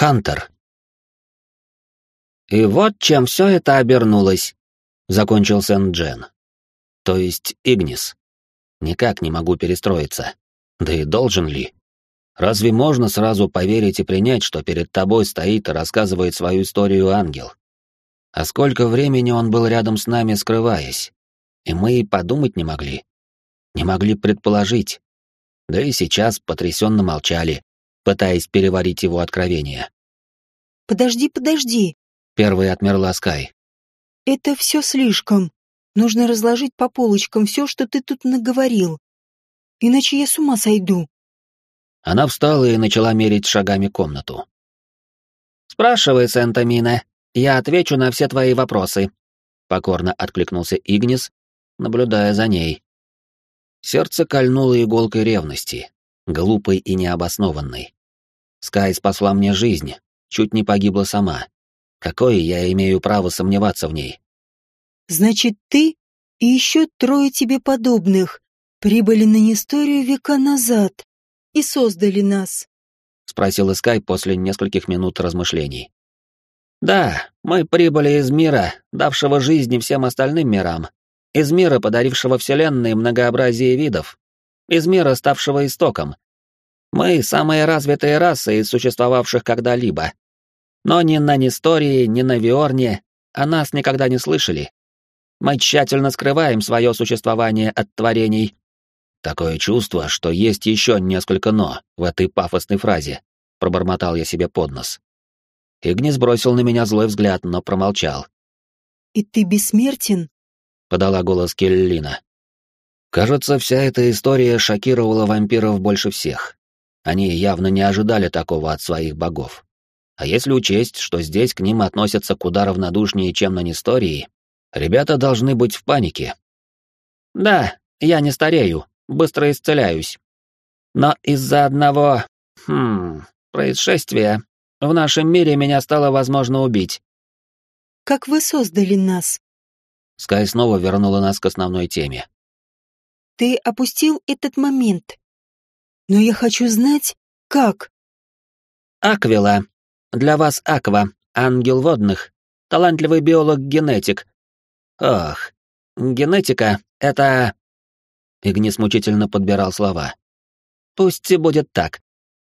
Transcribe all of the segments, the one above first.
Хантер. И вот чем все это обернулось, закончил Сен-Джен. То есть Игнис. Никак не могу перестроиться. Да и должен ли? Разве можно сразу поверить и принять, что перед тобой стоит и рассказывает свою историю ангел? А сколько времени он был рядом с нами, скрываясь? И мы и подумать не могли. Не могли предположить. Да и сейчас потрясенно молчали, пытаясь переварить его откровение. «Подожди, подожди!» — первой отмерла Скай. «Это все слишком. Нужно разложить по полочкам все, что ты тут наговорил. Иначе я с ума сойду». Она встала и начала мерить шагами комнату. «Спрашивай, Сентамина, я отвечу на все твои вопросы», — покорно откликнулся Игнис, наблюдая за ней. Сердце кольнуло иголкой ревности, глупой и необоснованной. Скай спасла мне жизнь, чуть не погибла сама. Какое я имею право сомневаться в ней? Значит, ты и еще трое тебе подобных прибыли на Несторию века назад и создали нас? Спросил Скай после нескольких минут размышлений. Да, мы прибыли из мира, давшего жизни всем остальным мирам, из мира, подарившего Вселенной многообразие видов, из мира, ставшего истоком. Мы — самые развитые расы из существовавших когда-либо. Но ни на Нестории, ни на Виорне о нас никогда не слышали. Мы тщательно скрываем свое существование от творений. Такое чувство, что есть еще несколько «но» в этой пафосной фразе, пробормотал я себе под нос. Игнис бросил на меня злой взгляд, но промолчал. «И ты бессмертен?» — подала голос Келлина. Кажется, вся эта история шокировала вампиров больше всех. Они явно не ожидали такого от своих богов. А если учесть, что здесь к ним относятся куда равнодушнее, чем на Нестории, ребята должны быть в панике. Да, я не старею, быстро исцеляюсь. Но из-за одного... Хм... происшествия в нашем мире меня стало возможно убить. Как вы создали нас? Скай снова вернула нас к основной теме. Ты опустил этот момент. Но я хочу знать, как. Аквила. Для вас Аква, ангел водных, талантливый биолог-генетик. Ох, генетика — это... Игнис мучительно подбирал слова. Пусть будет так.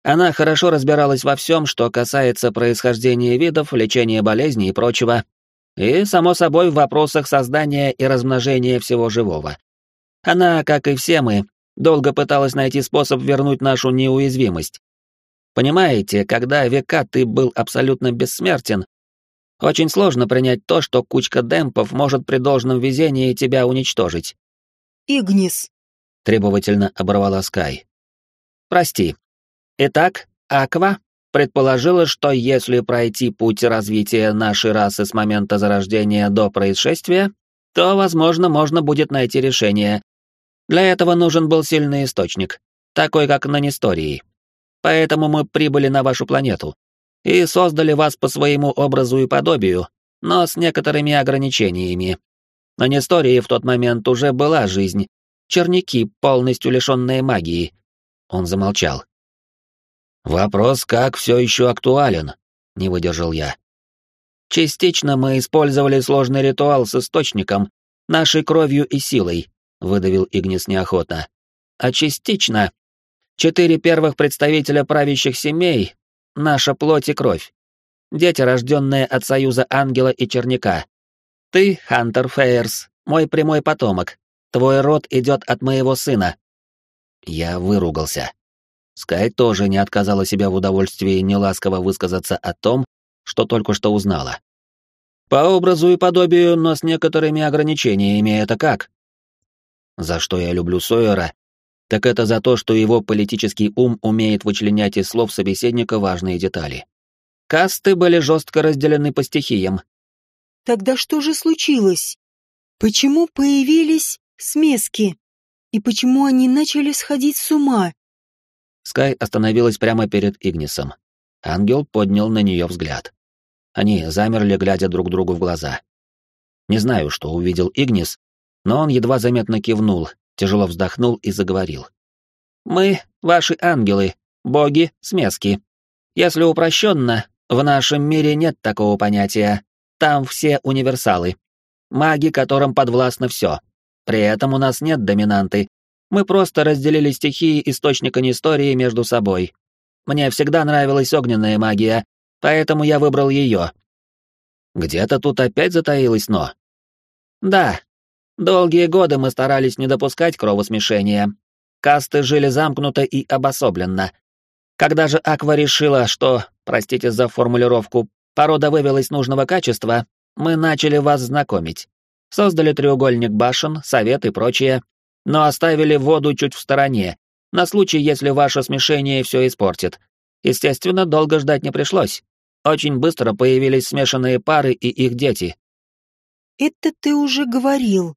Она хорошо разбиралась во всем, что касается происхождения видов, лечения болезней и прочего. И, само собой, в вопросах создания и размножения всего живого. Она, как и все мы, долго пыталась найти способ вернуть нашу неуязвимость. Понимаете, когда века ты был абсолютно бессмертен, очень сложно принять то, что кучка демпов может при должном везении тебя уничтожить. «Игнис», — требовательно оборвала Скай. «Прости. Итак, Аква предположила, что если пройти путь развития нашей расы с момента зарождения до происшествия, то, возможно, можно будет найти решение. Для этого нужен был сильный источник, такой как на Нестории. Поэтому мы прибыли на вашу планету и создали вас по своему образу и подобию, но с некоторыми ограничениями. На Нестории в тот момент уже была жизнь, черняки, полностью лишенные магии. Он замолчал. «Вопрос, как все еще актуален?» — не выдержал я. «Частично мы использовали сложный ритуал с источником, нашей кровью и силой», — выдавил Игнис неохотно. «А частично Четыре первых представителя правящих семей — наша плоть и кровь. Дети, рожденные от союза ангела и черняка. Ты, Хантер Фейерс, мой прямой потомок. Твой род идет от моего сына. Я выругался. Скай тоже не отказала себя в удовольствии неласково высказаться о том, что только что узнала. По образу и подобию, но с некоторыми ограничениями, это как? За что я люблю Сойера так это за то, что его политический ум умеет вычленять из слов собеседника важные детали. Касты были жестко разделены по стихиям. Тогда что же случилось? Почему появились смески? И почему они начали сходить с ума? Скай остановилась прямо перед Игнисом. Ангел поднял на нее взгляд. Они замерли, глядя друг другу в глаза. Не знаю, что увидел Игнис, но он едва заметно кивнул, тяжело вздохнул и заговорил. «Мы — ваши ангелы, боги, смески. Если упрощенно, В нашем мире нет такого понятия. Там все универсалы. Маги, которым подвластно все. При этом у нас нет доминанты. Мы просто разделили стихии источника Нестории между собой. Мне всегда нравилась огненная магия, поэтому я выбрал ее. Где-то тут опять затаилось «но». Да, долгие годы мы старались не допускать кровосмешения. Касты жили замкнуто и обособленно. Когда же Аква решила, что, простите за формулировку, порода вывелась нужного качества, мы начали вас знакомить. Создали треугольник башен, совет и прочее, но оставили воду чуть в стороне, на случай, если ваше смешение все испортит. Естественно, долго ждать не пришлось. Очень быстро появились смешанные пары и их дети. Это ты уже говорил.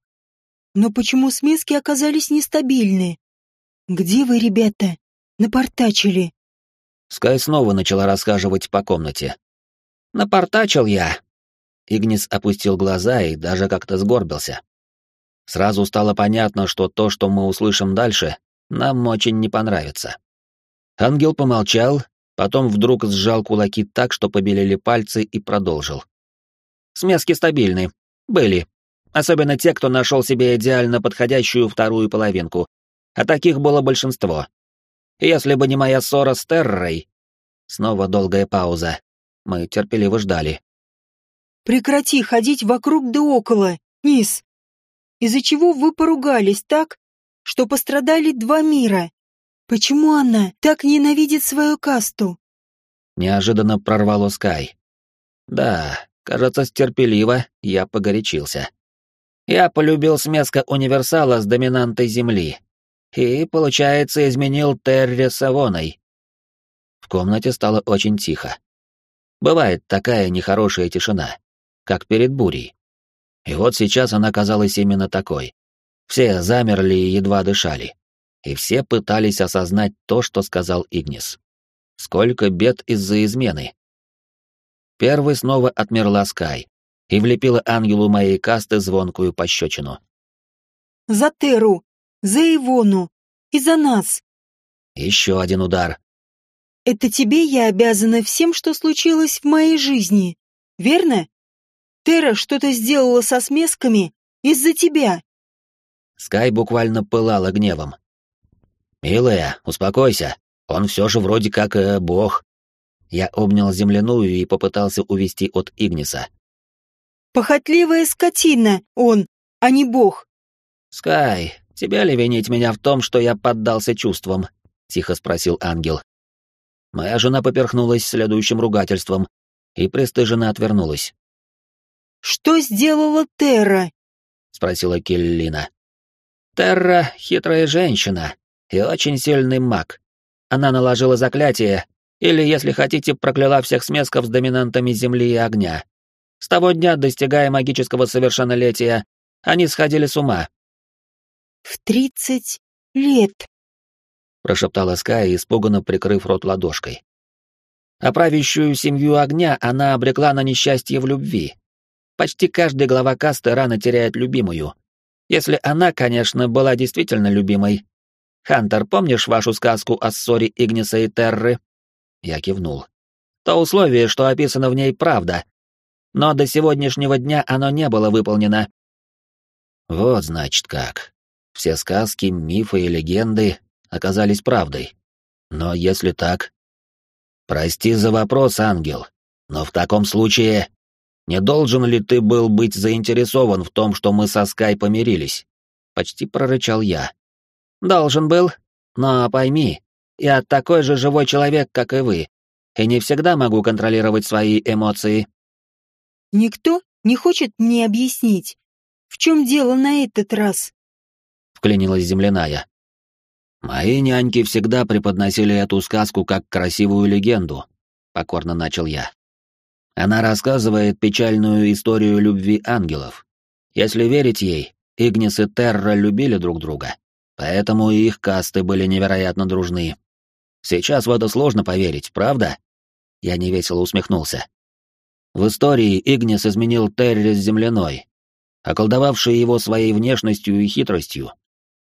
Но почему смески оказались нестабильны? Где вы, ребята? Напортачили. Скай снова начала расхаживать по комнате. Напортачил я. Игнис опустил глаза и даже как-то сгорбился. Сразу стало понятно, что то, что мы услышим дальше, нам очень не понравится. Ангел помолчал, потом вдруг сжал кулаки так, что побелели пальцы, и продолжил. «Смески стабильны. Были. Особенно те, кто нашел себе идеально подходящую вторую половинку. А таких было большинство. Если бы не моя ссора с Террой...» Снова долгая пауза. Мы терпеливо ждали. «Прекрати ходить вокруг да около, Низ. Из-за чего вы поругались так, что пострадали два мира? Почему она так ненавидит свою касту? Неожиданно прорвало Скай. Да, кажется, стерпеливо я погорячился. Я полюбил смеска универсала с доминантой Земли. И, получается, изменил Терри Савоной. В комнате стало очень тихо. Бывает такая нехорошая тишина, как перед бурей. И вот сейчас она казалась именно такой. Все замерли и едва дышали и все пытались осознать то, что сказал Игнис. Сколько бед из-за измены. Первый снова отмерла Скай и влепила ангелу моей касты звонкую пощечину. «За Теру! За Ивону! И за нас!» Еще один удар. «Это тебе я обязана всем, что случилось в моей жизни, верно? Тера что-то сделала со смесками из-за тебя!» Скай буквально пылала гневом. «Милая, успокойся. Он все же вроде как э, бог». Я обнял земляную и попытался увести от Игниса. «Похотливая скотина он, а не бог». «Скай, тебя ли винить меня в том, что я поддался чувствам?» — тихо спросил ангел. Моя жена поперхнулась следующим ругательством и пристыженно отвернулась. «Что сделала Терра?» — спросила Келлина. «Терра — хитрая женщина, и очень сильный маг. Она наложила заклятие, или, если хотите, прокляла всех смесков с доминантами земли и огня. С того дня, достигая магического совершеннолетия, они сходили с ума. «В тридцать лет», — прошептала Скай, испуганно прикрыв рот ладошкой. А правящую семью огня она обрекла на несчастье в любви. Почти каждый глава касты рано теряет любимую. Если она, конечно, была действительно любимой, Хантер, помнишь вашу сказку о ссоре Игниса и Терры?» Я кивнул. «То условие, что описано в ней, правда. Но до сегодняшнего дня оно не было выполнено». Вот, значит, как. Все сказки, мифы и легенды оказались правдой. Но если так... Прости за вопрос, ангел, но в таком случае... Не должен ли ты был быть заинтересован в том, что мы со Скай помирились? Почти прорычал я. Должен был. Но пойми, я такой же живой человек, как и вы, и не всегда могу контролировать свои эмоции. Никто не хочет мне объяснить, в чем дело на этот раз? Вклинилась земляная. Мои няньки всегда преподносили эту сказку как красивую легенду, покорно начал я. Она рассказывает печальную историю любви ангелов. Если верить ей, Игнис и Терра любили друг друга. Поэтому и их касты были невероятно дружны. Сейчас в это сложно поверить, правда? Я невесело усмехнулся. В истории Игнис изменил Терри с земляной, околдовавший его своей внешностью и хитростью.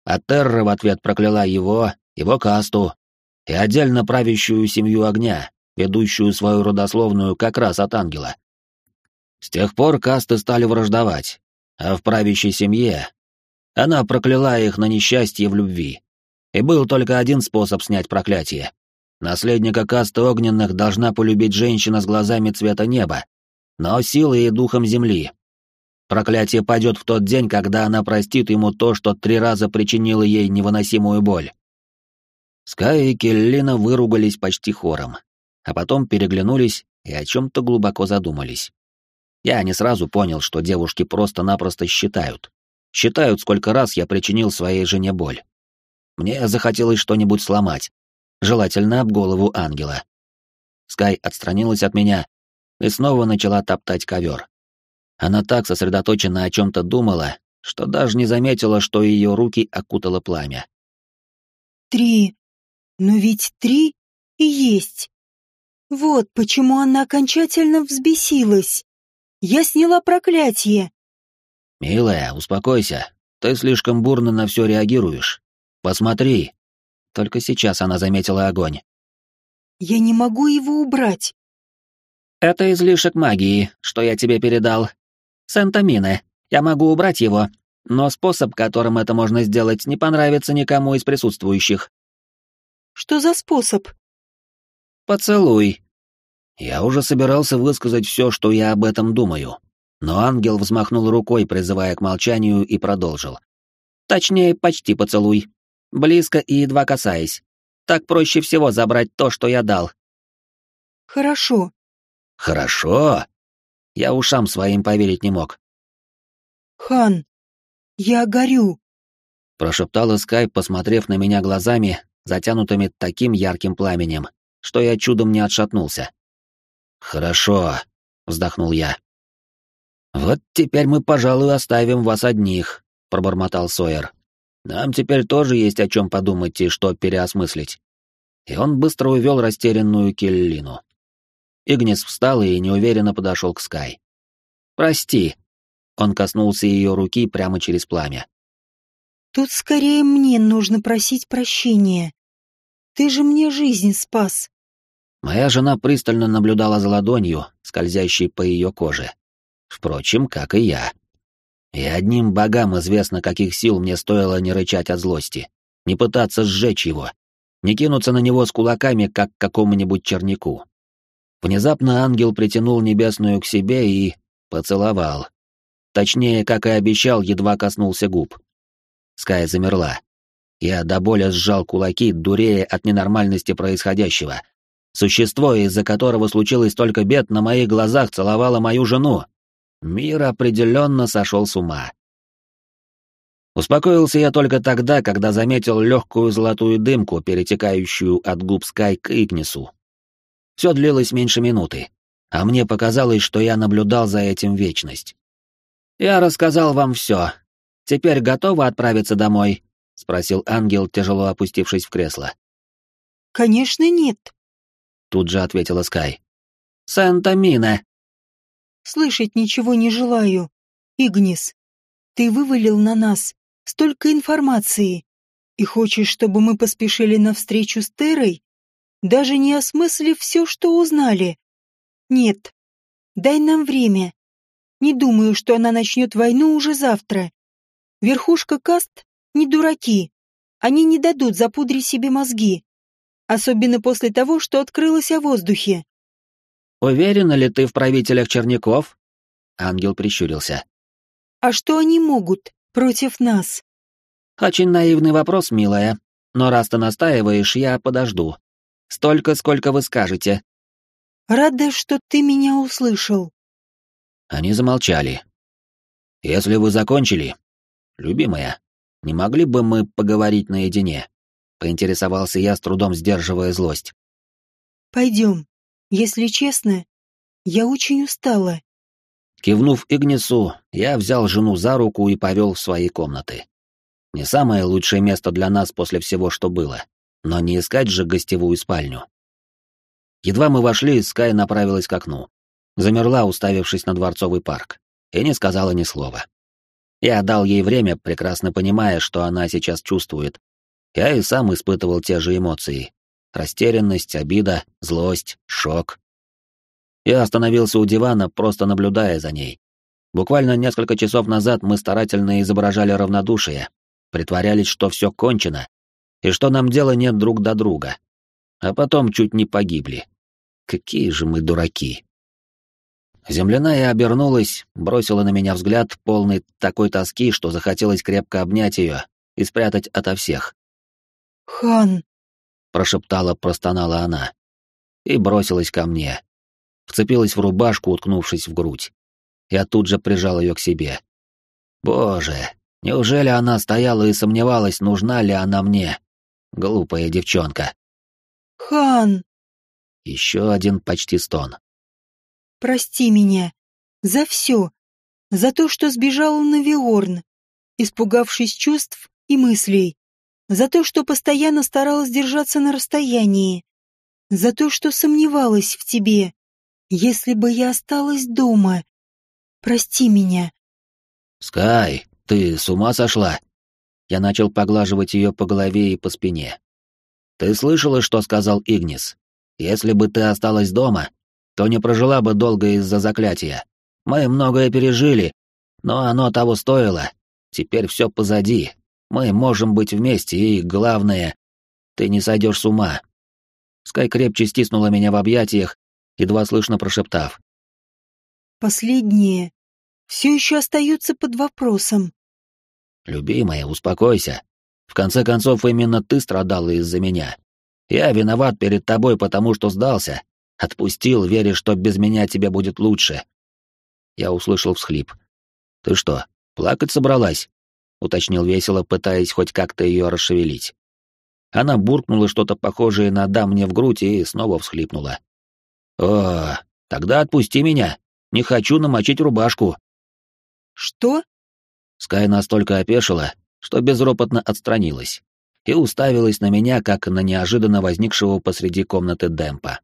А Терра в ответ прокляла его, его касту и отдельно правящую семью огня, ведущую свою родословную как раз от ангела. С тех пор касты стали враждовать, а в правящей семье она прокляла их на несчастье в любви. И был только один способ снять проклятие. Наследника касты огненных должна полюбить женщина с глазами цвета неба, но силой и духом земли. Проклятие падет в тот день, когда она простит ему то, что три раза причинило ей невыносимую боль. Скай и Келлина выругались почти хором, а потом переглянулись и о чем-то глубоко задумались. Я не сразу понял, что девушки просто-напросто считают. Считают, сколько раз я причинил своей жене боль. Мне захотелось что-нибудь сломать, желательно об голову ангела. Скай отстранилась от меня и снова начала топтать ковер. Она так сосредоточенно о чем-то думала, что даже не заметила, что ее руки окутало пламя. «Три. Но ведь три и есть. Вот почему она окончательно взбесилась. Я сняла проклятие». «Милая, успокойся. Ты слишком бурно на все реагируешь. Посмотри». Только сейчас она заметила огонь. «Я не могу его убрать». «Это излишек магии, что я тебе передал. Сантамина. Я могу убрать его, но способ, которым это можно сделать, не понравится никому из присутствующих». «Что за способ?» «Поцелуй». Я уже собирался высказать все, что я об этом думаю, но ангел взмахнул рукой, призывая к молчанию, и продолжил. «Точнее, почти поцелуй. Близко и едва касаясь. Так проще всего забрать то, что я дал». «Хорошо». «Хорошо?» Я ушам своим поверить не мог. «Хан, я горю», — прошептала Скай, посмотрев на меня глазами, затянутыми таким ярким пламенем, что я чудом не отшатнулся. «Хорошо», — вздохнул я. «Вот теперь мы, пожалуй, оставим вас одних», — пробормотал Сойер. «Нам теперь тоже есть о чем подумать и что переосмыслить». И он быстро увел растерянную Келлину. Игнис встал и неуверенно подошел к Скай. «Прости». Он коснулся ее руки прямо через пламя. «Тут скорее мне нужно просить прощения. Ты же мне жизнь спас». Моя жена пристально наблюдала за ладонью, скользящей по ее коже. Впрочем, как и я. И одним богам известно, каких сил мне стоило не рычать от злости, не пытаться сжечь его, не кинуться на него с кулаками, как к какому-нибудь чернику. Внезапно ангел притянул небесную к себе и поцеловал. Точнее, как и обещал, едва коснулся губ. Скай замерла. Я до боли сжал кулаки, дурея от ненормальности происходящего. Существо, из-за которого случилось только бед, на моих глазах целовало мою жену. Мир определенно сошел с ума. Успокоился я только тогда, когда заметил легкую золотую дымку, перетекающую от губ Скай к Игнису. Все длилось меньше минуты, а мне показалось, что я наблюдал за этим вечность. «Я рассказал вам все. Теперь готовы отправиться домой?» — спросил ангел, тяжело опустившись в кресло. «Конечно нет», — тут же ответила Скай. «Санта-Мина». «Слышать ничего не желаю. Игнис, ты вывалил на нас столько информации и хочешь, чтобы мы поспешили навстречу с Терой? Даже не осмыслив все, что узнали. Нет, дай нам время. Не думаю, что она начнет войну уже завтра. Верхушка каст не дураки. Они не дадут запудрить себе мозги. Особенно после того, что открылось о воздухе. «Уверена ли ты в правителях черняков?» Ангел прищурился. «А что они могут против нас?» «Очень наивный вопрос, милая. Но раз ты настаиваешь, я подожду. Столько, сколько вы скажете. Рада, что ты меня услышал. Они замолчали. Если вы закончили, любимая, не могли бы мы поговорить наедине? Поинтересовался я, с трудом сдерживая злость. Пойдем. Если честно, я очень устала. Кивнув Игнису, я взял жену за руку и повел в свои комнаты. Не самое лучшее место для нас после всего, что было но не искать же гостевую спальню. Едва мы вошли, Скай направилась к окну. Замерла, уставившись на дворцовый парк, и не сказала ни слова. Я дал ей время, прекрасно понимая, что она сейчас чувствует. Я и сам испытывал те же эмоции. Растерянность, обида, злость, шок. Я остановился у дивана, просто наблюдая за ней. Буквально несколько часов назад мы старательно изображали равнодушие, притворялись, что все кончено, и что нам дела нет друг до друга. А потом чуть не погибли. Какие же мы дураки. Земляная обернулась, бросила на меня взгляд, полный такой тоски, что захотелось крепко обнять ее и спрятать ото всех. «Хан!» — прошептала, простонала она. И бросилась ко мне. Вцепилась в рубашку, уткнувшись в грудь. Я тут же прижал ее к себе. Боже, неужели она стояла и сомневалась, нужна ли она мне? Глупая девчонка. «Хан!» Еще один почти стон. «Прости меня. За все. За то, что сбежала на Виорн, испугавшись чувств и мыслей. За то, что постоянно старалась держаться на расстоянии. За то, что сомневалась в тебе. Если бы я осталась дома. Прости меня». «Скай, ты с ума сошла?» Я начал поглаживать ее по голове и по спине. «Ты слышала, что сказал Игнис? Если бы ты осталась дома, то не прожила бы долго из-за заклятия. Мы многое пережили, но оно того стоило. Теперь все позади. Мы можем быть вместе, и, главное, ты не сойдешь с ума». Скай крепче стиснула меня в объятиях, едва слышно прошептав. «Последнее все еще остается под вопросом. «Любимая, успокойся. В конце концов, именно ты страдала из-за меня. Я виноват перед тобой, потому что сдался. Отпустил, веря, что без меня тебе будет лучше». Я услышал всхлип. «Ты что, плакать собралась?» — уточнил весело, пытаясь хоть как-то ее расшевелить. Она буркнула что-то похожее на «да» мне в грудь и снова всхлипнула. «О, тогда отпусти меня. Не хочу намочить рубашку». «Что?» Скай настолько опешила, что безропотно отстранилась и уставилась на меня, как на неожиданно возникшего посреди комнаты Демпа.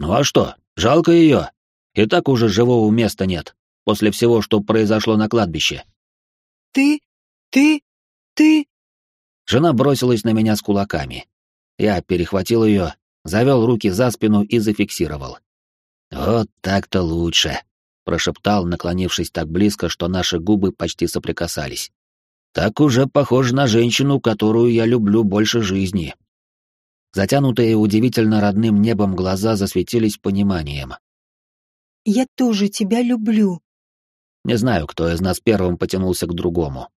«Ну а что, жалко ее? И так уже живого места нет, после всего, что произошло на кладбище». «Ты... ты... ты...» Жена бросилась на меня с кулаками. Я перехватил ее, завел руки за спину и зафиксировал. «Вот так-то лучше», прошептал, наклонившись так близко, что наши губы почти соприкасались. Так уже похоже на женщину, которую я люблю больше жизни. Затянутые удивительно родным небом глаза засветились пониманием. «Я тоже тебя люблю». Не знаю, кто из нас первым потянулся к другому.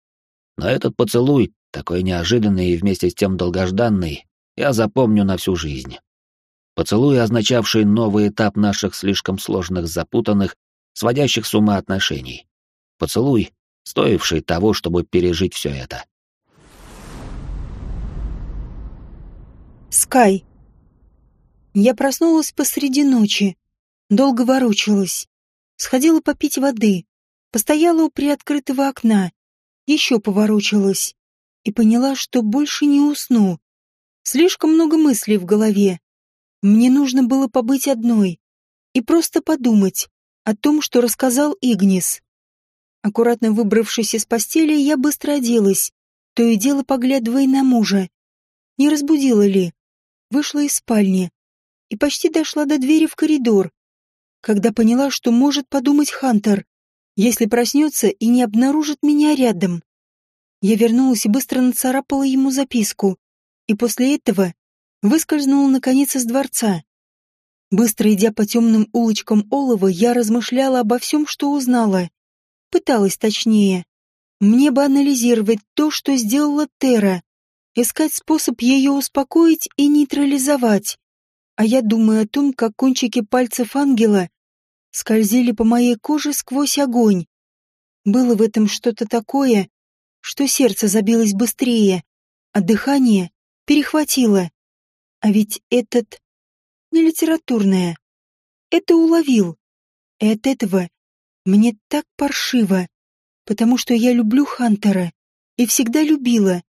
Но этот поцелуй, такой неожиданный и вместе с тем долгожданный, я запомню на всю жизнь. Поцелуй, означавший новый этап наших слишком сложных, запутанных сводящих с ума отношений. Поцелуй, стоивший того, чтобы пережить все это. Скай. Я проснулась посреди ночи, долго ворочалась, сходила попить воды, постояла у приоткрытого окна, еще поворочалась и поняла, что больше не усну. Слишком много мыслей в голове. Мне нужно было побыть одной и просто подумать, о том, что рассказал Игнис. Аккуратно выбравшись из постели, я быстро оделась, то и дело поглядывая на мужа. Не разбудила ли? Вышла из спальни и почти дошла до двери в коридор, когда поняла, что может подумать Хантер, если проснется и не обнаружит меня рядом. Я вернулась и быстро нацарапала ему записку, и после этого выскользнула наконец из дворца. Быстро идя по темным улочкам Олова, я размышляла обо всем, что узнала. Пыталась точнее. Мне бы анализировать то, что сделала Тера, искать способ ее успокоить и нейтрализовать. А я думаю о том, как кончики пальцев ангела скользили по моей коже сквозь огонь. Было в этом что-то такое, что сердце забилось быстрее, а дыхание перехватило. А ведь этот не литературное. Это уловил. И от этого мне так паршиво, потому что я люблю Хантера и всегда любила.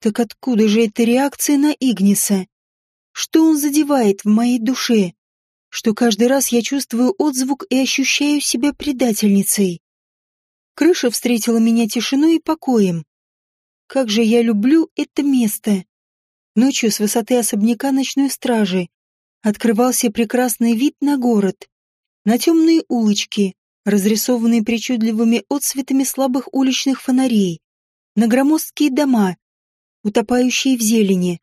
Так откуда же эта реакция на Игниса? Что он задевает в моей душе? Что каждый раз я чувствую отзвук и ощущаю себя предательницей. Крыша встретила меня тишиной и покоем. Как же я люблю это место. Ночью с высоты особняка ночной стражи открывался прекрасный вид на город, на темные улочки, разрисованные причудливыми отсветами слабых уличных фонарей, на громоздкие дома, утопающие в зелени,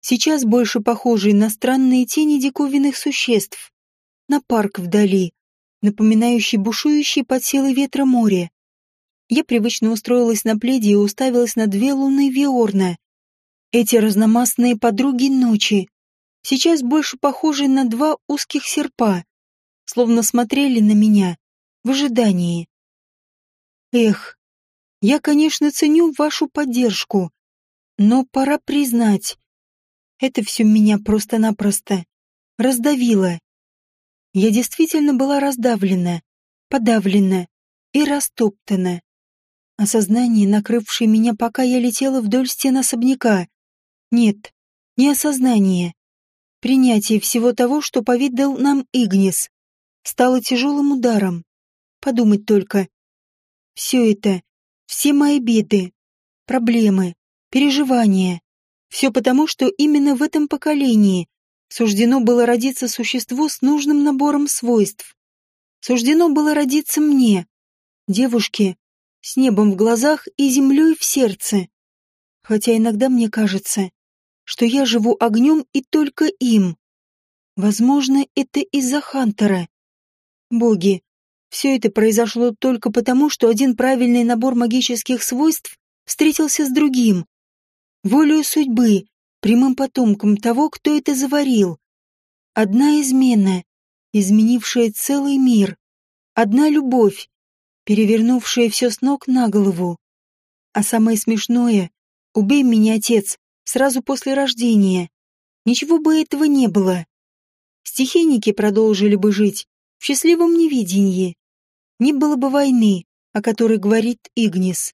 сейчас больше похожие на странные тени диковинных существ, на парк вдали, напоминающий бушующий под силой ветра море. Я привычно устроилась на пледе и уставилась на две луны Виорна. Эти разномастные подруги ночи, сейчас больше похожие на два узких серпа, словно смотрели на меня в ожидании. Эх, я, конечно, ценю вашу поддержку, но пора признать, это все меня просто-напросто раздавило. Я действительно была раздавлена, подавлена и растоптана. Осознание, накрывшее меня, пока я летела вдоль стен особняка. Нет, не осознание. Принятие всего того, что поведал нам Игнис, стало тяжелым ударом. Подумать только. Все это, все мои беды, проблемы, переживания. Все потому, что именно в этом поколении суждено было родиться существу с нужным набором свойств. Суждено было родиться мне, девушке, с небом в глазах и землей в сердце. Хотя иногда мне кажется, что я живу огнем и только им. Возможно, это из-за Хантера. Боги, все это произошло только потому, что один правильный набор магических свойств встретился с другим. Волею судьбы, прямым потомком того, кто это заварил. Одна измена, изменившая целый мир. Одна любовь, перевернувшая все с ног на голову. А самое смешное — убей меня, отец, сразу после рождения. Ничего бы этого не было. Стихийники продолжили бы жить в счастливом невидении. Не было бы войны, о которой говорит Игнис,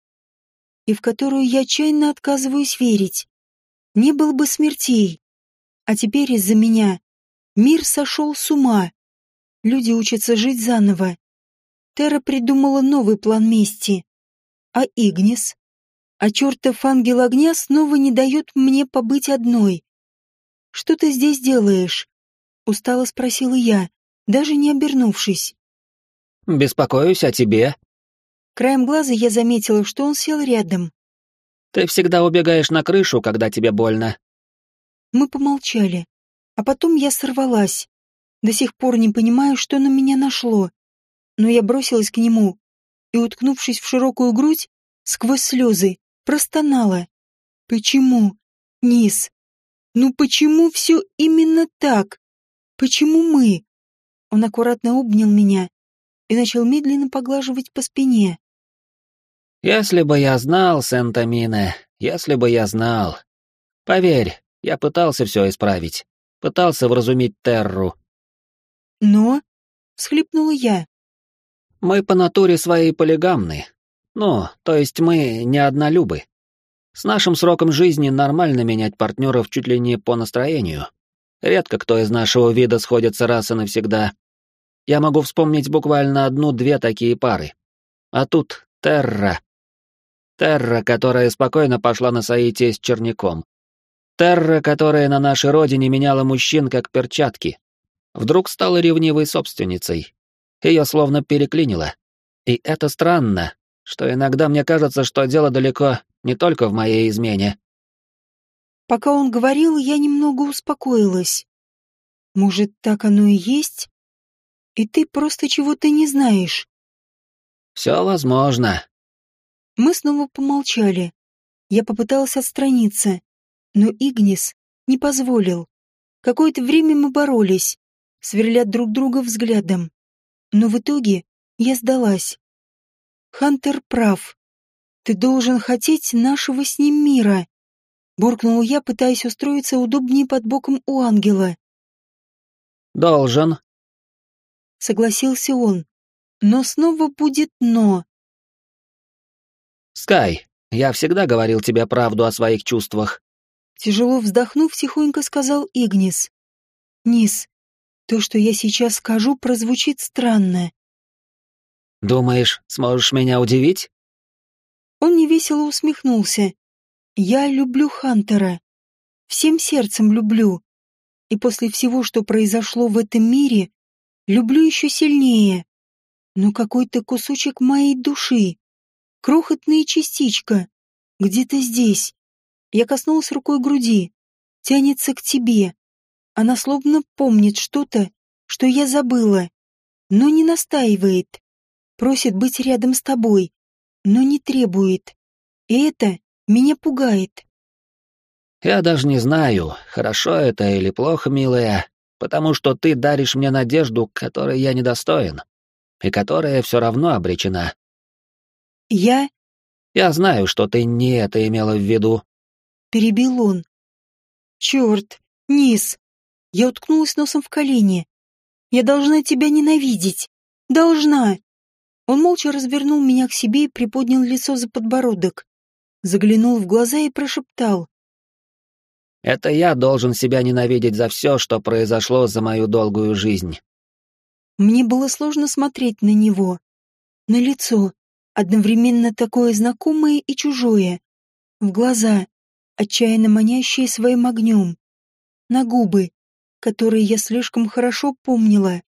и в которую я отчаянно отказываюсь верить не было бы смертей. А теперь из-за меня мир сошел с ума. Люди учатся жить заново. Тера придумала новый план мести. А Игнис? А чертов ангел огня снова не дает мне побыть одной. «Что ты здесь делаешь?» — устало спросила я, даже не обернувшись. «Беспокоюсь о тебе». Краем глаза я заметила, что он сел рядом. Ты всегда убегаешь на крышу, когда тебе больно. Мы помолчали, а потом я сорвалась. До сих пор не понимаю, что на меня нашло. Но я бросилась к нему и, уткнувшись в широкую грудь, сквозь слезы, простонала. Почему? Низ. Ну почему все именно так? Почему мы? Он аккуратно обнял меня и начал медленно поглаживать по спине. Если бы я знал, Сентамине, если бы я знал. Поверь, я пытался все исправить. Пытался вразумить Терру. Но... Всхлипнула я. Мы по натуре своей полигамны. Ну, то есть мы не однолюбы. С нашим сроком жизни нормально менять партнеров чуть ли не по настроению. Редко кто из нашего вида сходится раз и навсегда. Я могу вспомнить буквально одну-две такие пары. А тут Терра. Терра, которая спокойно пошла на соитие с черняком. Терра, которая на нашей родине меняла мужчин как перчатки. Вдруг стала ревнивой собственницей. Ее словно переклинило. И это странно, что иногда мне кажется, что дело далеко не только в моей измене. Пока он говорил, я немного успокоилась. Может, так оно и есть? И ты просто чего-то не знаешь. Все возможно, мы снова помолчали. Я попыталась отстраниться, но Игнис не позволил. Какое-то время мы боролись, сверля друг друга взглядом. Но в итоге я сдалась. Хантер прав. Ты должен хотеть нашего с ним мира. Буркнул я, пытаясь устроиться удобнее под боком у ангела. «Должен», — согласился он. «Но снова будет «но». «Скай, я всегда говорил тебе правду о своих чувствах». Тяжело вздохнув, тихонько сказал Игнис. «Низ, то, что я сейчас скажу, прозвучит странно». «Думаешь, сможешь меня удивить?» Он невесело усмехнулся. «Я люблю Хантера». всем сердцем люблю. И после всего, что произошло в этом мире, люблю еще сильнее. Но какой-то кусочек моей души, крохотная частичка, где-то здесь. Я коснулась рукой груди, тянется к тебе. Она словно помнит что-то, что я забыла, но не настаивает. Просит быть рядом с тобой, но не требует. И это меня пугает. Я даже не знаю, хорошо это или плохо, милая, потому что ты даришь мне надежду, которой я недостоин, и которая все равно обречена. Я... Я знаю, что ты не это имела в виду. Перебил он. Черт, Низ. Я уткнулась носом в колени. Я должна тебя ненавидеть. Должна. Он молча развернул меня к себе и приподнял лицо за подбородок. Заглянул в глаза и прошептал. Это я должен себя ненавидеть за все, что произошло за мою долгую жизнь. Мне было сложно смотреть на него, на лицо, одновременно такое знакомое и чужое, в глаза, отчаянно манящие своим огнем, на губы, которые я слишком хорошо помнила.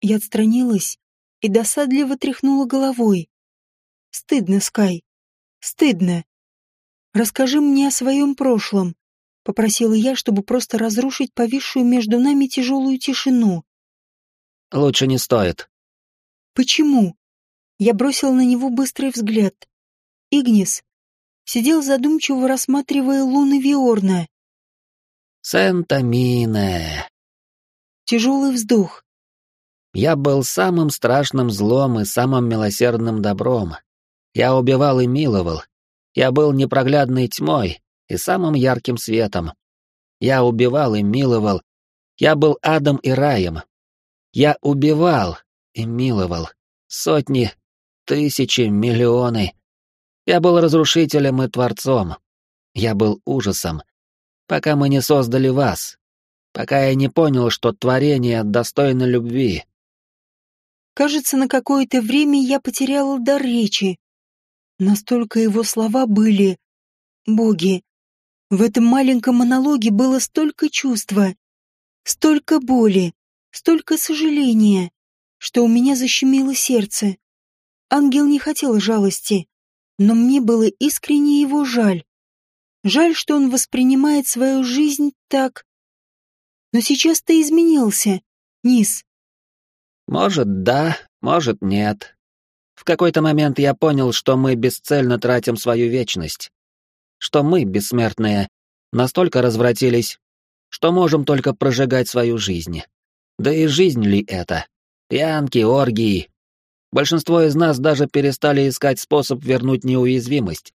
Я отстранилась и досадливо тряхнула головой. Стыдно, Скай. Стыдно. Расскажи мне о своем прошлом. Попросила я, чтобы просто разрушить повисшую между нами тяжелую тишину. Лучше не стоит. Почему? Я бросил на него быстрый взгляд. Игнис сидел задумчиво рассматривая луны Виорна. Сентамине. Тяжелый вздох. Я был самым страшным злом и самым милосердным добром. Я убивал и миловал. Я был непроглядной тьмой, и самым ярким светом. Я убивал и миловал. Я был адом и раем. Я убивал и миловал. Сотни, тысячи, миллионы. Я был разрушителем и творцом. Я был ужасом. Пока мы не создали вас. Пока я не понял, что творение достойно любви. Кажется, на какое-то время я потеряла дар речи. Настолько его слова были... Боги, в этом маленьком монологе было столько чувства, столько боли, столько сожаления, что у меня защемило сердце. Ангел не хотел жалости, но мне было искренне его жаль. Жаль, что он воспринимает свою жизнь так. Но сейчас ты изменился, Низ. Может, да, может, нет. В какой-то момент я понял, что мы бесцельно тратим свою вечность что мы, бессмертные, настолько развратились, что можем только прожигать свою жизнь. Да и жизнь ли это? Пьянки, оргии. Большинство из нас даже перестали искать способ вернуть неуязвимость.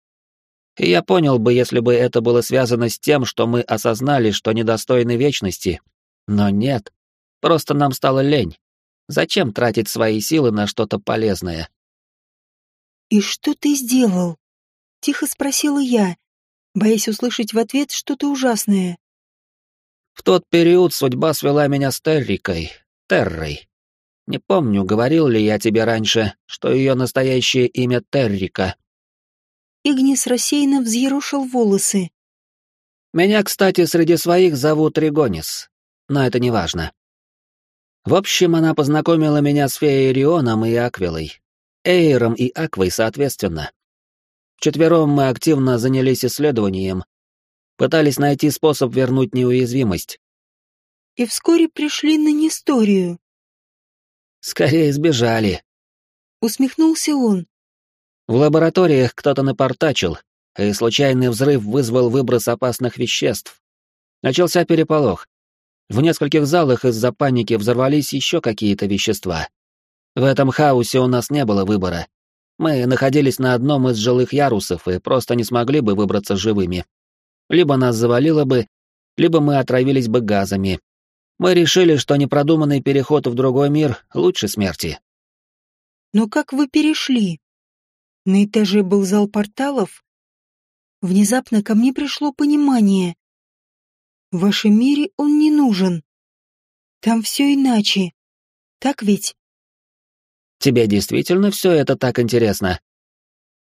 И я понял бы, если бы это было связано с тем, что мы осознали, что недостойны вечности. Но нет. Просто нам стало лень. Зачем тратить свои силы на что-то полезное? «И что ты сделал?» — тихо спросила я, боясь услышать в ответ что-то ужасное. В тот период судьба свела меня с Террикой, Террой. Не помню, говорил ли я тебе раньше, что ее настоящее имя Террика. Игнис рассеянно взъерушил волосы. Меня, кстати, среди своих зовут Ригонис, но это не важно. В общем, она познакомила меня с феей Рионом и Аквилой. Эйром и Аквой, соответственно. Четвером мы активно занялись исследованием, пытались найти способ вернуть неуязвимость. И вскоре пришли на Несторию. Скорее сбежали. Усмехнулся он. В лабораториях кто-то напортачил, и случайный взрыв вызвал выброс опасных веществ. Начался переполох. В нескольких залах из-за паники взорвались еще какие-то вещества. В этом хаосе у нас не было выбора. Мы находились на одном из жилых ярусов и просто не смогли бы выбраться живыми. Либо нас завалило бы, либо мы отравились бы газами. Мы решили, что непродуманный переход в другой мир лучше смерти. Но как вы перешли? На этаже был зал порталов? Внезапно ко мне пришло понимание. В вашем мире он не нужен. Там все иначе. Так ведь? Тебе действительно все это так интересно?»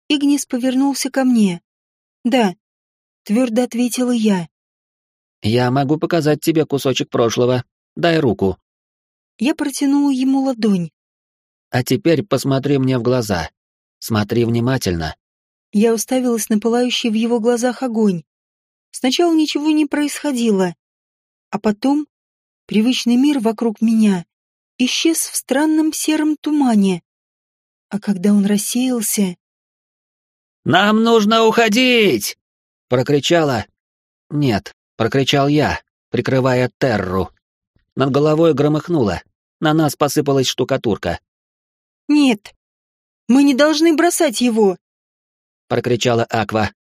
Игнис повернулся ко мне. «Да», — твердо ответила я. Я могу показать тебе кусочек прошлого. Дай руку. Я протянула ему ладонь. А теперь посмотри мне в глаза. Смотри внимательно. Я уставилась на пылающий в его глазах огонь. Сначала ничего не происходило, а потом привычный мир вокруг меня исчез в странном сером тумане. А когда он рассеялся... «Нам нужно уходить!» — прокричала. «Нет», — прокричал я, прикрывая терру. Над головой громыхнуло. На нас посыпалась штукатурка. «Нет, мы не должны бросать его!» — прокричала Аква.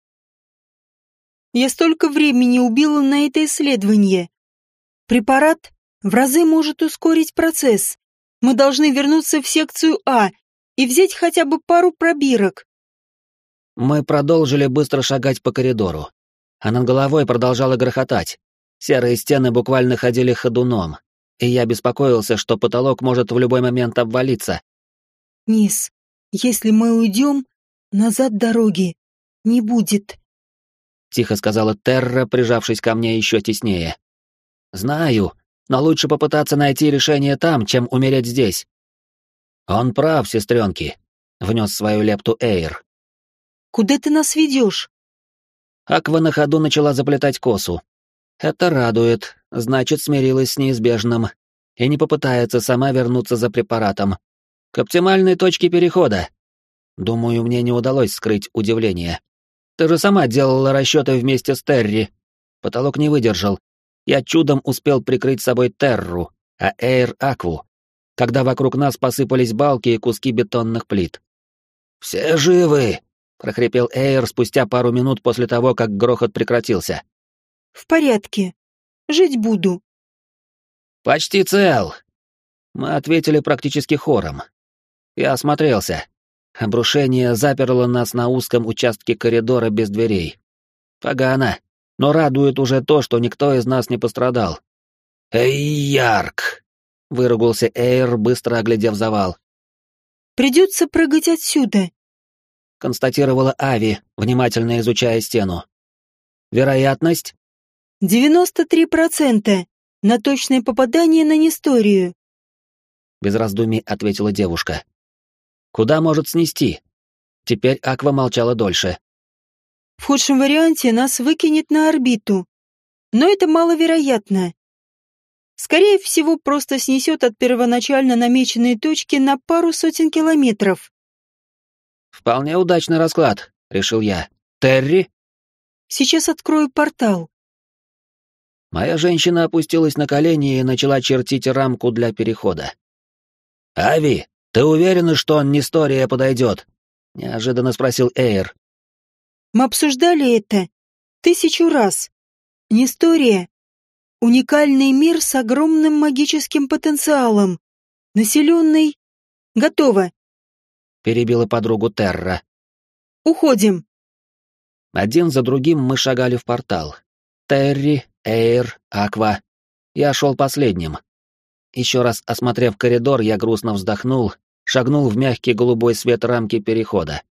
«Я столько времени убила на это исследование. Препарат в разы может ускорить процесс. Мы должны вернуться в секцию А и взять хотя бы пару пробирок». Мы продолжили быстро шагать по коридору, а над головой продолжало грохотать. Серые стены буквально ходили ходуном, и я беспокоился, что потолок может в любой момент обвалиться. «Низ, если мы уйдем, назад дороги не будет», — тихо сказала Терра, прижавшись ко мне еще теснее. «Знаю, но лучше попытаться найти решение там, чем умереть здесь». «Он прав, сестренки», — внес свою лепту Эйр. «Куда ты нас ведешь?» Аква на ходу начала заплетать косу. Это радует, значит, смирилась с неизбежным и не попытается сама вернуться за препаратом. К оптимальной точке перехода. Думаю, мне не удалось скрыть удивление. Ты же сама делала расчеты вместе с Терри. Потолок не выдержал. Я чудом успел прикрыть собой Терру, а Эйр — Акву, когда вокруг нас посыпались балки и куски бетонных плит. «Все живы!» — прохрипел Эйр спустя пару минут после того, как грохот прекратился. «В порядке. Жить буду». «Почти цел!» Мы ответили практически хором. Я осмотрелся. Обрушение заперло нас на узком участке коридора без дверей. Погано, но радует уже то, что никто из нас не пострадал. «Эй, Ярк!» — выругался Эйр, быстро оглядев завал. «Придется прыгать отсюда», — констатировала Ави, внимательно изучая стену. «Вероятность?» «Девяносто три процента на точное попадание на Несторию», — без раздумий ответила девушка. Куда может снести? Теперь Аква молчала дольше. В худшем варианте нас выкинет на орбиту. Но это маловероятно. Скорее всего, просто снесет от первоначально намеченной точки на пару сотен километров. «Вполне удачный расклад», — решил я. «Терри?» «Сейчас открою портал». Моя женщина опустилась на колени и начала чертить рамку для перехода. «Ави, «Ты уверена, что он не Стория подойдет?» — неожиданно спросил Эйр. «Мы обсуждали это тысячу раз. Нестория — уникальный мир с огромным магическим потенциалом, населенный... Готово!» — перебила подругу Терра. «Уходим!» Один за другим мы шагали в портал. Терри, Эйр, Аква. Я шел последним. Еще раз осмотрев коридор, я грустно вздохнул шагнул в мягкий голубой свет рамки перехода.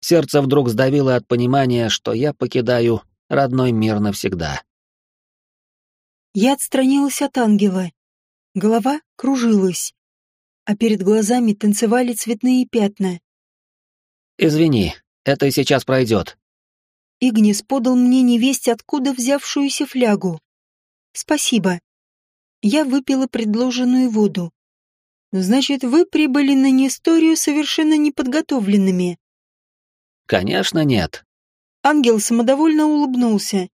Сердце вдруг сдавило от понимания, что я покидаю родной мир навсегда. Я отстранилась от ангела. Голова кружилась, а перед глазами танцевали цветные пятна. «Извини, это сейчас пройдет». Игнис подал мне невесть откуда взявшуюся флягу. «Спасибо». Я выпила предложенную воду. Значит, вы прибыли на Несторию совершенно неподготовленными. Конечно, нет. Ангел самодовольно улыбнулся.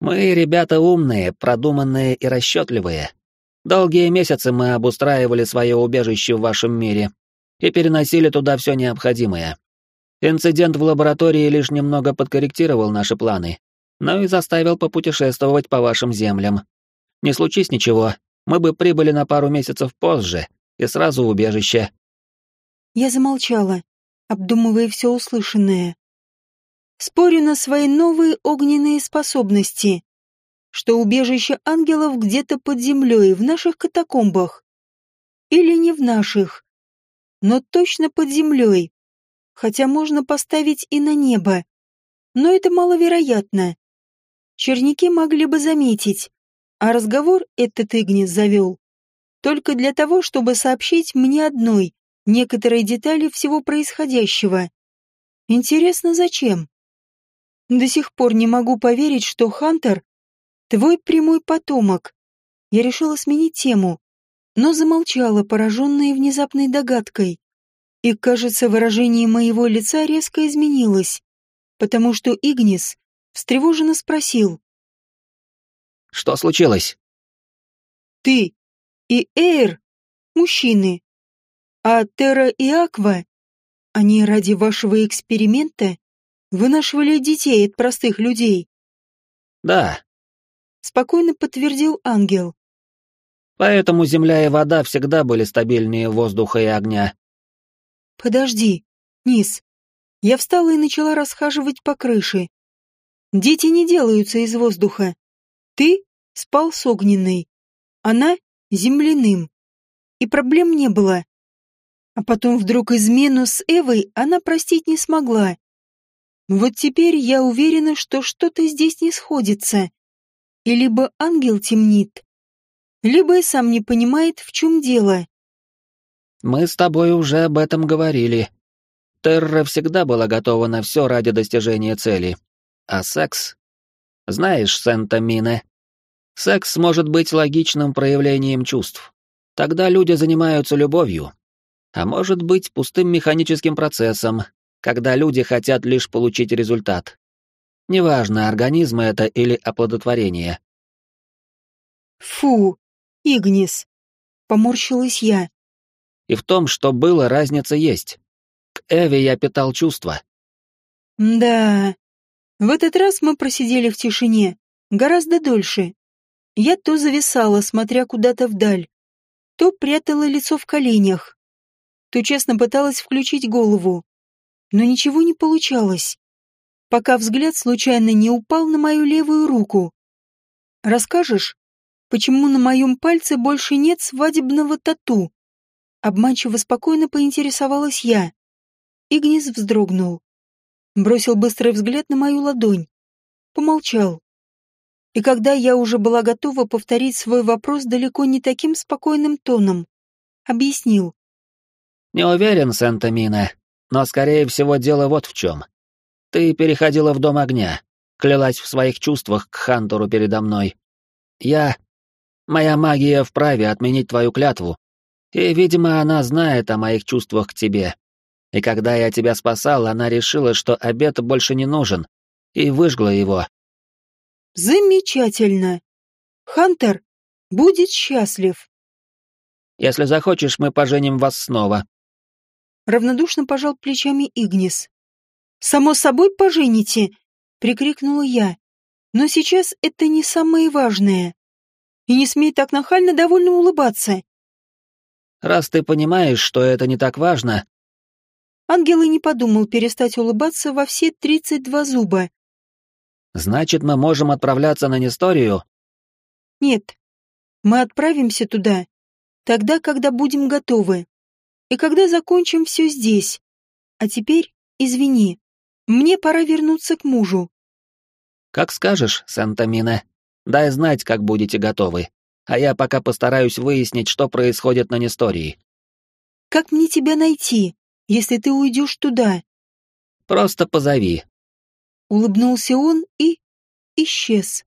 Мы ребята умные, продуманные и расчетливые. Долгие месяцы мы обустраивали свое убежище в вашем мире и переносили туда все необходимое. Инцидент в лаборатории лишь немного подкорректировал наши планы, но и заставил попутешествовать по вашим землям. Не случись ничего, мы бы прибыли на пару месяцев позже и сразу в убежище. Я замолчала, обдумывая все услышанное. Спорю на свои новые огненные способности, что убежище ангелов где-то под землей, в наших катакомбах. Или не в наших, но точно под землей, хотя можно поставить и на небо. Но это маловероятно. черняки могли бы заметить, а разговор этот Игнис завел только для того, чтобы сообщить мне одной некоторые детали всего происходящего. Интересно, зачем? До сих пор не могу поверить, что Хантер — твой прямой потомок. Я решила сменить тему, но замолчала, пораженная внезапной догадкой. И, кажется, выражение моего лица резко изменилось, потому что Игнис встревоженно спросил. «Что случилось?» «Ты и Эйр — мужчины, а Терра и Аква, они ради вашего эксперимента вынашивали детей от простых людей». «Да», — спокойно подтвердил ангел. Поэтому земля и вода всегда были стабильнее воздуха и огня. Подожди, Низ. Я встала и начала расхаживать по крыше. Дети не делаются из воздуха. Ты спал с огненной, она — земляным. И проблем не было. А потом вдруг измену с Эвой она простить не смогла. Вот теперь я уверена, что что-то здесь не сходится. И либо ангел темнит, либо и сам не понимает, в чем дело. Мы с тобой уже об этом говорили. Терра всегда была готова на все ради достижения цели. А секс? Знаешь, Сента-Мине, секс может быть логичным проявлением чувств. Тогда люди занимаются любовью. А может быть пустым механическим процессом, когда люди хотят лишь получить результат. Неважно, организм это или оплодотворение. Фу, Игнис. Поморщилась я. И в том, что было, разница есть. К Эве я питал чувства. Да. В этот раз мы просидели в тишине. Гораздо дольше. Я то зависала, смотря куда-то вдаль, то прятала лицо в коленях, то честно пыталась включить голову. Но ничего не получалось, пока взгляд случайно не упал на мою левую руку. «Расскажешь?» почему на моем пальце больше нет свадебного тату. Обманчиво спокойно поинтересовалась я. Игнис вздрогнул. Бросил быстрый взгляд на мою ладонь. Помолчал. И когда я уже была готова повторить свой вопрос далеко не таким спокойным тоном, объяснил. «Не уверен, Санта-Мина, но, скорее всего, дело вот в чем. Ты переходила в Дом Огня, клялась в своих чувствах к Хантору передо мной. Я Моя магия вправе отменить твою клятву. И, видимо, она знает о моих чувствах к тебе. И когда я тебя спасал, она решила, что обед больше не нужен, и выжгла его. Замечательно. Хантер будет счастлив. Если захочешь, мы поженим вас снова. Равнодушно пожал плечами Игнис. Само собой пожените, прикрикнула я. Но сейчас это не самое важное. И не смей так нахально довольно улыбаться. Раз ты понимаешь, что это не так важно... Ангел и не подумал перестать улыбаться во все тридцать два зуба. Значит, мы можем отправляться на Несторию? Нет. Мы отправимся туда, тогда, когда будем готовы. И когда закончим все здесь. А теперь, извини, мне пора вернуться к мужу. Как скажешь, Сантамина. Дай знать, как будете готовы. А я пока постараюсь выяснить, что происходит на Нестории. Как мне тебя найти, если ты уйдешь туда? Просто позови. Улыбнулся он и исчез.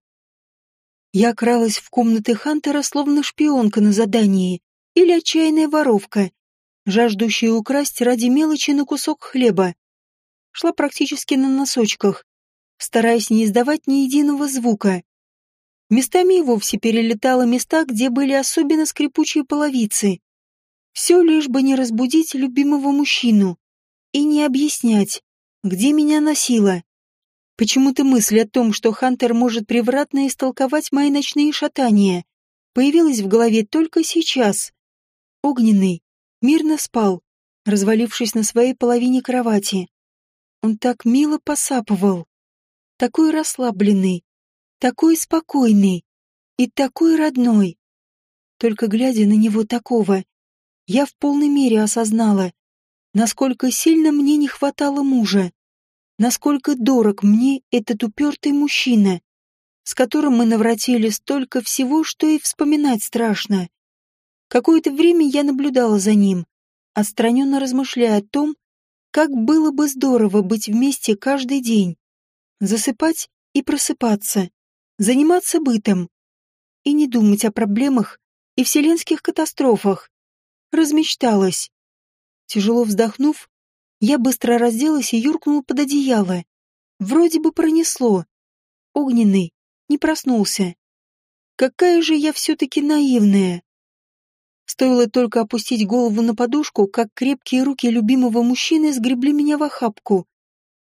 Я кралась в комнаты Хантера, словно шпионка на задании или отчаянная воровка, жаждущая украсть ради мелочи на кусок хлеба. Шла практически на носочках, стараясь не издавать ни единого звука. Местами и вовсе перелетала места, где были особенно скрипучие половицы. Все лишь бы не разбудить любимого мужчину и не объяснять, где меня носило. Почему-то мысль о том, что Хантер может превратно истолковать мои ночные шатания, появилась в голове только сейчас. Огненный мирно спал, развалившись на своей половине кровати. Он так мило посапывал, такой расслабленный, такой спокойный и такой родной. Только глядя на него такого, я в полной мере осознала, насколько сильно мне не хватало мужа, насколько дорог мне этот упертый мужчина. с которым мы навратили столько всего, что и вспоминать страшно. Какое-то время я наблюдала за ним, отстраненно размышляя о том, как было бы здорово быть вместе каждый день, засыпать и просыпаться, заниматься бытом и не думать о проблемах и вселенских катастрофах. Размечталась. Тяжело вздохнув, я быстро разделась и юркнула под одеяло. Вроде бы пронесло. Огненный не проснулся. Какая же я все-таки наивная. Стоило только опустить голову на подушку, как крепкие руки любимого мужчины сгребли меня в охапку,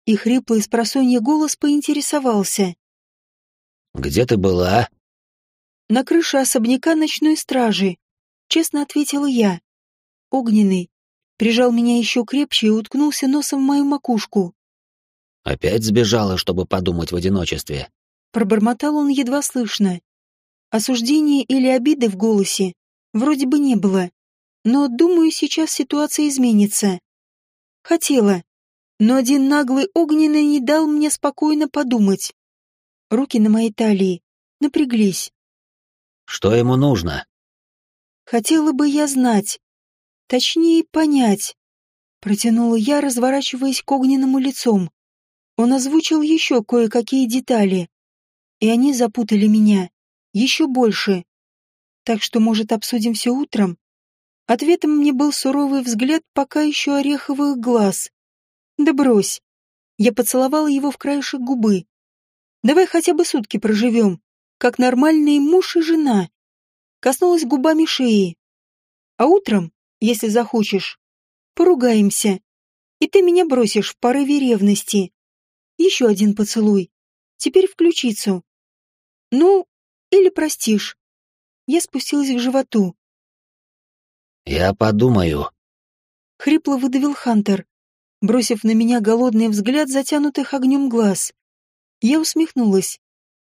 и хриплый с просонья голос поинтересовался. «Где ты была?» «На крыше особняка ночной стражи», — честно ответила я. Огненный прижал меня еще крепче и уткнулся носом в мою макушку. «Опять сбежала, чтобы подумать в одиночестве?» Пробормотал он едва слышно. Осуждения или обиды в голосе вроде бы не было, но, думаю, сейчас ситуация изменится. Хотела, но один наглый огненный не дал мне спокойно подумать. Руки на моей талии напряглись. «Что ему нужно?» Хотела бы я знать, точнее понять. Протянула я, разворачиваясь к огненному лицом. Он озвучил еще кое-какие детали, и они запутали меня еще больше. Так что, может, обсудим все утром? Ответом мне был суровый взгляд пока еще ореховых глаз. Да брось. Я поцеловала его в краешек губы. Давай хотя бы сутки проживем, как нормальные муж и жена. Коснулась губами шеи. А утром, если захочешь, поругаемся. И ты меня бросишь в порыве ревности. Еще один поцелуй. Теперь в ключицу. Ну, или простишь я спустилась к животу. «Я подумаю», — хрипло выдавил Хантер, бросив на меня голодный взгляд затянутых огнем глаз. Я усмехнулась,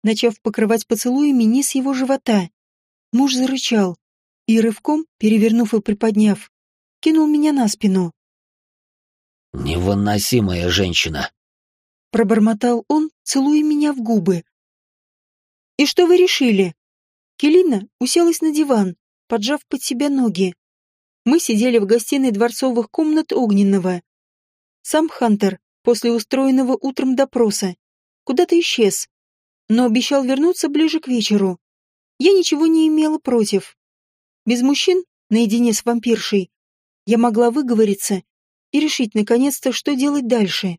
начав покрывать поцелуями низ его живота. Муж зарычал и, рывком, перевернув и приподняв, кинул меня на спину. «Невыносимая женщина», — пробормотал он, целуя меня в губы. «И что вы решили?» Келина уселась на диван, поджав под себя ноги. Мы сидели в гостиной дворцовых комнат Огненного. Сам Хантер, после устроенного утром допроса, куда-то исчез, но обещал вернуться ближе к вечеру. Я ничего не имела против. Без мужчин, наедине с вампиршей, я могла выговориться и решить наконец-то, что делать дальше.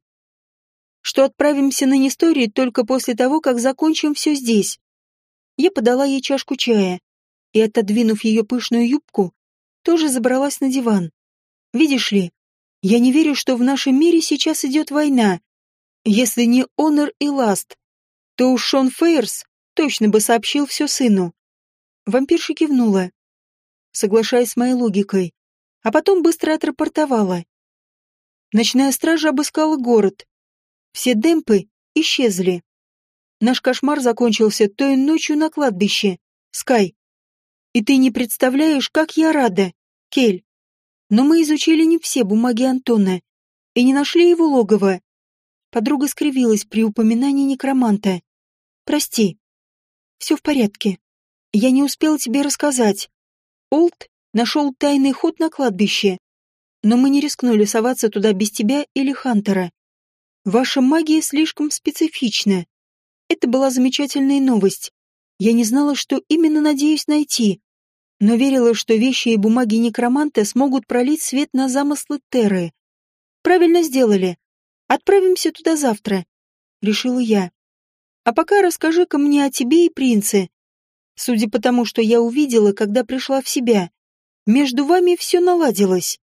Что отправимся на Нестории только после того, как закончим все здесь. Я подала ей чашку чая и, отодвинув ее пышную юбку, тоже забралась на диван. Видишь ли, я не верю, что в нашем мире сейчас идет война. Если не Онор и Ласт, то уж Шон Фейерс точно бы сообщил все сыну. Вампирша кивнула, соглашаясь с моей логикой, а потом быстро отрапортовала. Ночная стража обыскала город. Все демпы исчезли. Наш кошмар закончился той ночью на кладбище. Скай. И ты не представляешь, как я рада, Кель. Но мы изучили не все бумаги Антона и не нашли его логово. Подруга скривилась при упоминании некроманта. Прости. Все в порядке. Я не успела тебе рассказать. Олд нашел тайный ход на кладбище. Но мы не рискнули соваться туда без тебя или Хантера. Ваша магия слишком специфична. Это была замечательная новость. Я не знала, что именно надеюсь найти, но верила, что вещи и бумаги некроманта смогут пролить свет на замыслы Терры. Правильно сделали. Отправимся туда завтра, решила я. А пока расскажи-ка мне о тебе и принце. Судя по тому, что я увидела, когда пришла в себя, между вами все наладилось.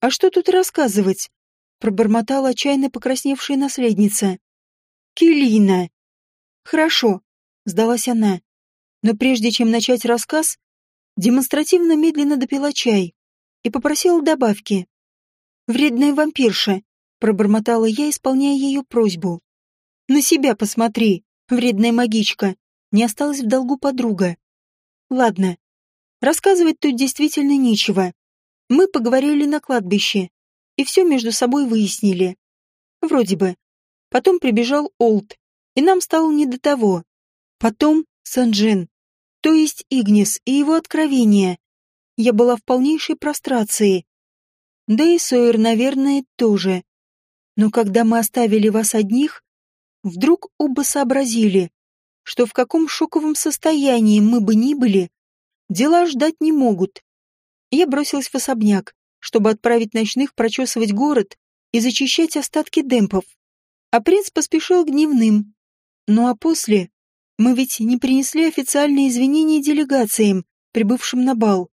А что тут рассказывать? Пробормотала отчаянно покрасневшая наследница. Келина. «Хорошо», — сдалась она. Но прежде чем начать рассказ, демонстративно медленно допила чай и попросила добавки. «Вредная вампирша», — пробормотала я, исполняя ее просьбу. «На себя посмотри, вредная магичка», — не осталась в долгу подруга. «Ладно, рассказывать тут действительно нечего. Мы поговорили на кладбище и все между собой выяснили. Вроде бы. Потом прибежал Олд и нам стало не до того. Потом Санджин, то есть Игнис и его откровения. Я была в полнейшей прострации. Да и Сойер, наверное, тоже. Но когда мы оставили вас одних, вдруг оба сообразили, что в каком шоковом состоянии мы бы ни были, дела ждать не могут. Я бросилась в особняк, чтобы отправить ночных прочесывать город и зачищать остатки демпов. А принц поспешил к дневным. Ну а после мы ведь не принесли официальные извинения делегациям, прибывшим на бал.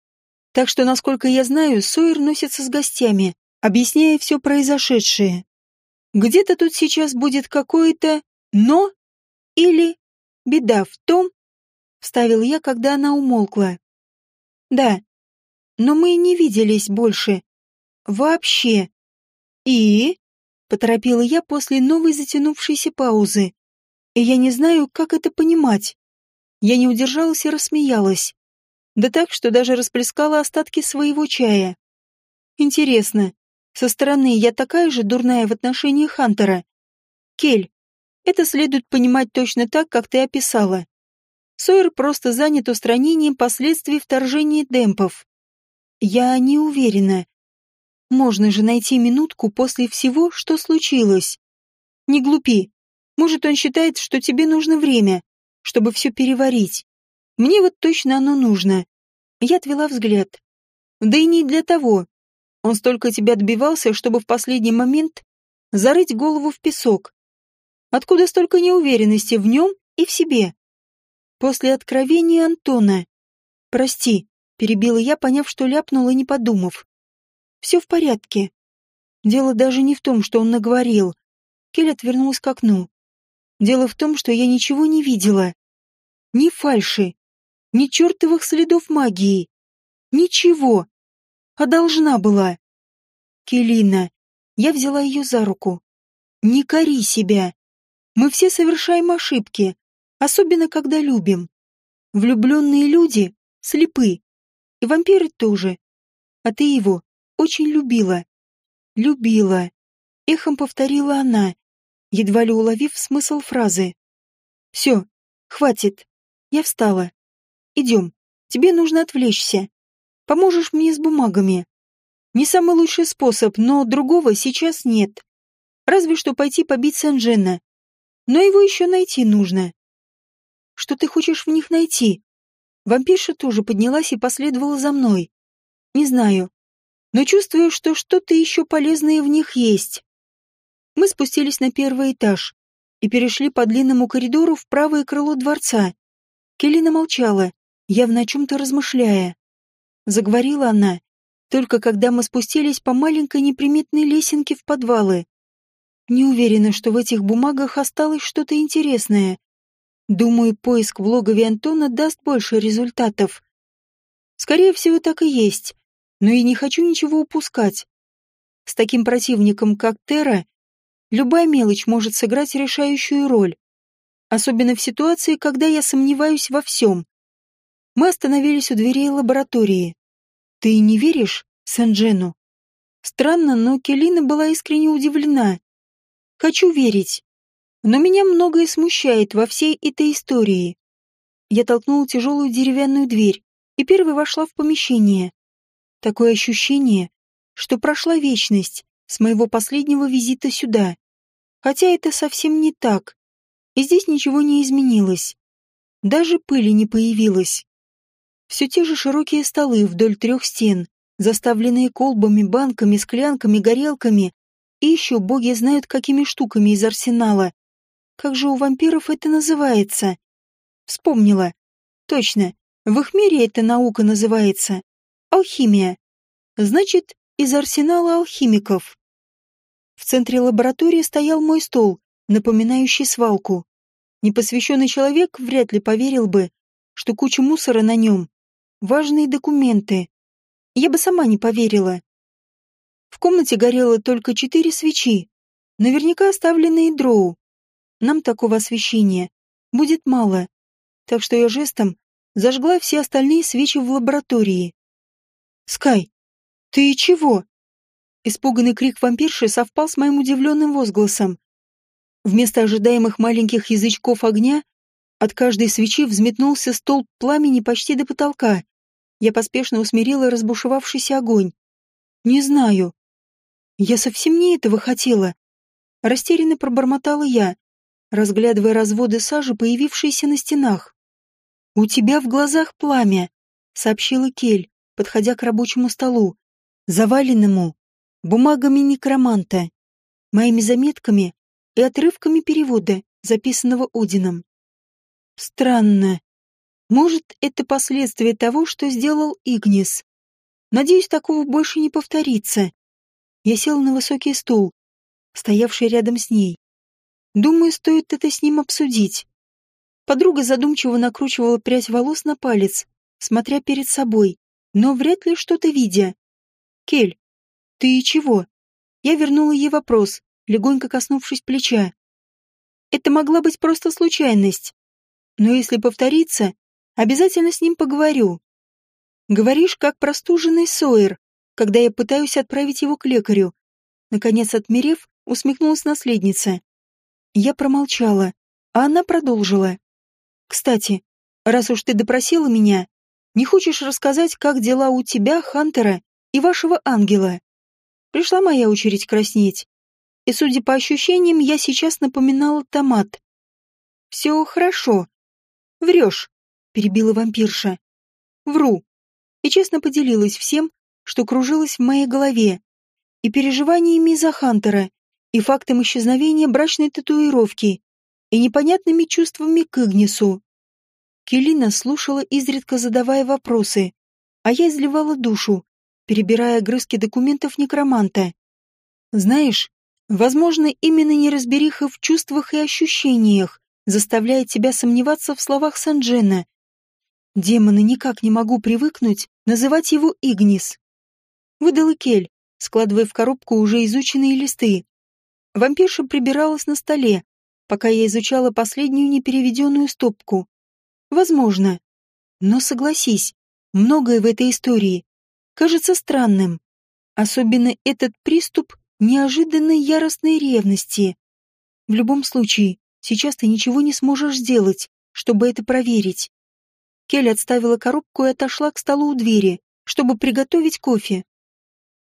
Так что, насколько я знаю, Сойер носится с гостями, объясняя все произошедшее. Где-то тут сейчас будет какое-то «но» или «беда в том», — вставил я, когда она умолкла. «Да, но мы не виделись больше. Вообще. И?» — поторопила я после новой затянувшейся паузы. «И я не знаю, как это понимать». Я не удержалась и рассмеялась. Да так, что даже расплескала остатки своего чая. Интересно, со стороны я такая же дурная в отношении Хантера? Кель, это следует понимать точно так, как ты описала. Сойер просто занят устранением последствий вторжения демпов. Я не уверена. Можно же найти минутку после всего, что случилось. Не глупи. Может, он считает, что тебе нужно время, чтобы все переварить. Мне вот точно оно нужно. Я отвела взгляд. Да и не для того. Он столько тебя добивался, чтобы в последний момент зарыть голову в песок. Откуда столько неуверенности в нем и в себе? После откровения Антона. Прости, перебила я, поняв, что ляпнула, не подумав. Все в порядке. Дело даже не в том, что он наговорил. Кель отвернулась к окну. Дело в том, что я ничего не видела. Ни фальши, ни чертовых следов магии. Ничего. А должна была. Келина. Я взяла ее за руку. Не кори себя. Мы все совершаем ошибки, особенно когда любим. Влюбленные люди слепы. И вампиры тоже. А ты его очень любила. Любила. Эхом повторила она, едва ли уловив смысл фразы. Все, хватит. Я встала. Идем. Тебе нужно отвлечься. Поможешь мне с бумагами. Не самый лучший способ, но другого сейчас нет. Разве что пойти побить Санжена. Но его еще найти нужно. Что ты хочешь в них найти? Вампирша тоже поднялась и последовала за мной. Не знаю, но чувствую, что что-то еще полезное в них есть. Мы спустились на первый этаж и перешли по длинному коридору в правое крыло дворца. Келлина молчала, явно о чем-то размышляя. Заговорила она, только когда мы спустились по маленькой неприметной лесенке в подвалы. Не уверена, что в этих бумагах осталось что-то интересное. Думаю, поиск в логове Антона даст больше результатов. Скорее всего, так и есть, но и не хочу ничего упускать. С таким противником, как Тера, любая мелочь может сыграть решающую роль. Особенно в ситуации, когда я сомневаюсь во всем. Мы остановились у дверей лаборатории. «Ты не веришь Сен-Джену?» Странно, но Келина была искренне удивлена. «Хочу верить. Но меня многое смущает во всей этой истории». Я толкнула тяжелую деревянную дверь и первой вошла в помещение. Такое ощущение, что прошла вечность с моего последнего визита сюда. Хотя это совсем не так. И здесь ничего не изменилось. Даже пыли не появилось. Все те же широкие столы вдоль трех стен, заставленные колбами, банками, склянками, горелками и еще боги знают какими штуками из арсенала. Как же у вампиров это называется? Вспомнила. Точно, в их мире эта наука называется алхимия. Значит, из арсенала алхимиков. В центре лаборатории стоял мой стол, напоминающий свалку. Непосвященный человек вряд ли поверил бы, что куча мусора на нем важные документы. Я бы сама не поверила. В комнате горело только четыре свечи, наверняка оставленные дроу. Нам такого освещения будет мало, так что я жестом зажгла все остальные свечи в лаборатории. «Скай, ты чего?» Испуганный крик вампирши совпал с моим удивленным возгласом. Вместо ожидаемых маленьких язычков огня От каждой свечи взметнулся столб пламени почти до потолка. Я поспешно усмирила разбушевавшийся огонь. Не знаю. Я совсем не этого хотела. Растерянно пробормотала я, разглядывая разводы сажи, появившиеся на стенах. «У тебя в глазах пламя», — сообщила Кель, подходя к рабочему столу, заваленному бумагами некроманта, моими заметками и отрывками перевода, записанного Одином. Странно. Может, это последствия того, что сделал Игнис. Надеюсь, такого больше не повторится. Я сел на высокий стул, стоявший рядом с ней. Думаю, стоит это с ним обсудить. Подруга задумчиво накручивала прядь волос на палец, смотря перед собой, но вряд ли что-то видя. «Кель, ты чего?» Я вернула ей вопрос, легонько коснувшись плеча. Это могла быть просто случайность. Но если повторится, обязательно с ним поговорю. Говоришь, как простуженный Сойер, когда я пытаюсь отправить его к лекарю. Наконец, отмерев, усмехнулась наследница. Я промолчала, а она продолжила. Кстати, раз уж ты допросила меня, не хочешь рассказать, как дела у тебя, Хантера и вашего ангела? Пришла моя очередь краснеть. И, судя по ощущениям, я сейчас напоминала томат. Все хорошо, «Врешь», — перебила вампирша. «Вру». И честно поделилась всем, что кружилось в моей голове, и переживаниями за Хантера, и фактом исчезновения брачной татуировки, и непонятными чувствами к Игнису. Келина слушала, изредка задавая вопросы, а я изливала душу, перебирая грызки документов некроманта. Знаешь, возможно, именно неразбериха в чувствах и ощущениях заставляет тебя сомневаться в словах Санджена. Демоны никак не могу привыкнуть называть его Игнис. Выдал Кель, складывая в коробку уже изученные листы. Вампирша прибиралась на столе, пока я изучала последнюю непереведенную стопку. Возможно. Но согласись, многое в этой истории кажется странным. Особенно этот приступ неожиданной яростной ревности. В любом случае, Сейчас ты ничего не сможешь сделать, чтобы это проверить. Келли отставила коробку и отошла к столу у двери, чтобы приготовить кофе.